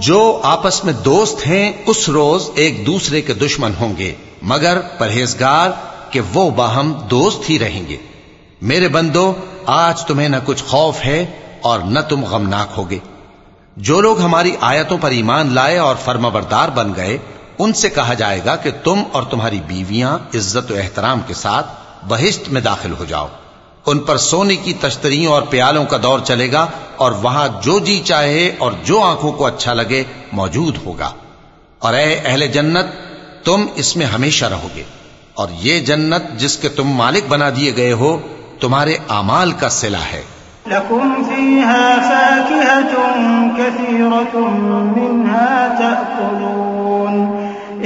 जो आपस में दोस्त हैं उस रोज एक दूसरे के दुश्मन होंगे मगर परहेजगार कि वो बाहम दोस्त ही रहेंगे मेरे बंदो आज तुम्हें न कुछ खौफ है और न तुम गमनाक होगे जो लोग हमारी आयतों पर ईमान लाए और फर्माबरदार बन गए उनसे कहा जाएगा कि तुम और तुम्हारी बीवियां इज्जत एहतराम के साथ बहिश्त में दाखिल हो जाओ। उन पर सोने की तश्तरियों और प्यालों का दौर चलेगा और वहाँ जो जी चाहे और जो आँखों को अच्छा लगे मौजूद होगा। और ए अहले जन्नत, तुम इसमें हमेशा रहोगे। और ये जन्नत जिसके तुम मालिक बना दिए गए हो, तुम्हारे अमाल का सिला है।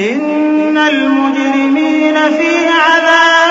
इन्नल मुजरिमीन फ़ी अज़ाब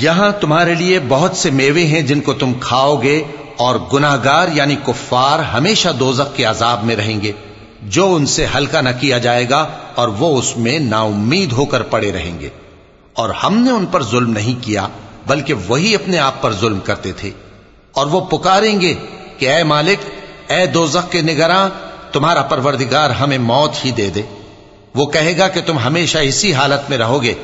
यहां तुम्हारे लिए बहुत से मेवे हैं जिनको तुम खाओगे और गुनाहगार यानी कुफ्फार हमेशा दोजक के अजाब में रहेंगे। जो उनसे हल्का न किया जाएगा और वो उसमें नाउम्मीद होकर पड़े रहेंगे। और हमने उन पर जुल्म नहीं किया, बल्कि वही अपने आप पर जुल्म करते थे। और वो पुकारेंगे कि, ए मालिक, ए दोजक के निगरां तुम्हारा परवरदिगार हमें मौत ही दे दे। वो कहेगा कि, तुम हमेशा इसी हालत में रहोगे।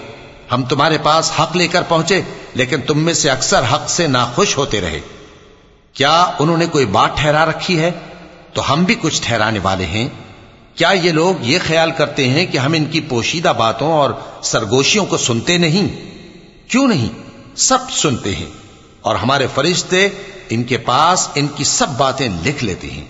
हम तुम्हारे पास हक लेकर पहुँचे, लेकिन तुम में से अक्सर हक से नाखुश होते रहे। क्या उन्होंने कोई बात ठहरा रखी है? तो हम भी कुछ ठहराने वाले हैं। क्या ये लोग ये ख्याल करते हैं कि हम इनकी पोशीदा बातों और सरगोशियों को सुनते नहीं? क्यों नहीं? सब सुनते हैं और हमारे फरिश्ते इनके पास इनकी सब बातें लिख लेते हैं।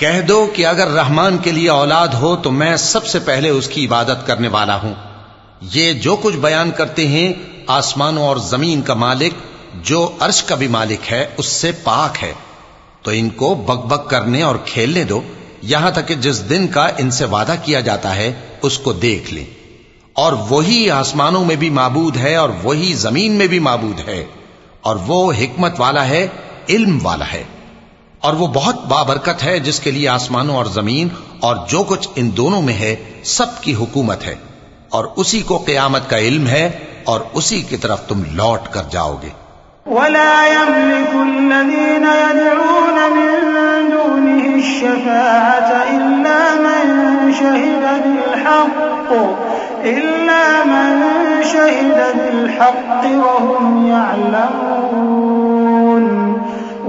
कह दो कि अगर रहमान के लिए औलाद हो तो मैं सबसे पहले उसकी इबादत करने वाला हूं ये जो कुछ बयान करते हैं आसमानों और जमीन का मालिक जो अर्श का भी मालिक है उससे पाक है तो इनको बकबक करने और खेलने दो यहां तक कि जिस दिन का इनसे वादा किया जाता है उसको देख लें और वही आसमानों में भी माबूद है और वही जमीन में भी माबूद है और वो हिकमत वाला है इल्म वाला है और वो बहुत बाबरकत है जिसके लिए आसमानों और ज़मीन और जो कुछ इन दोनों में है सबकी हुकूमत है। और उसी को क्यामत का इल्म है और उसी की तरफ़ तुम लौट कर जाओगे। वलइन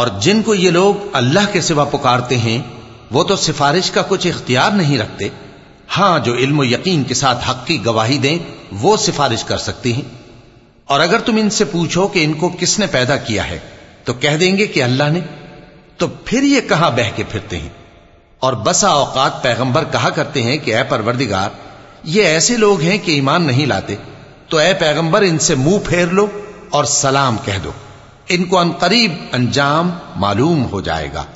और जिनको ये लोग अल्लाह के सिवा पुकारते हैं, वो तो सिफारिश का कुछ इख्तियार नहीं रखते। हाँ, जो इल्म यकीन के साथ हक की गवाही दें, वो सिफारिश कर सकती हैं। और अगर तुम इनसे पूछो कि इनको किसने पैदा किया है तो कह देंगे कि अल्लाह ने। तो फिर ये कहाँ बह के फिरते हैं? और बसा औकात पैगंबर कहा करते हैं कि, ए परवरदिगार, ये ऐसे लोग हैं कि ईमान नहीं लाते। तो ए पैगंबर, इनसे मुँह फेर लो और सलाम कह दो। इनको अनकरीब अंजाम मालूम हो जाएगा।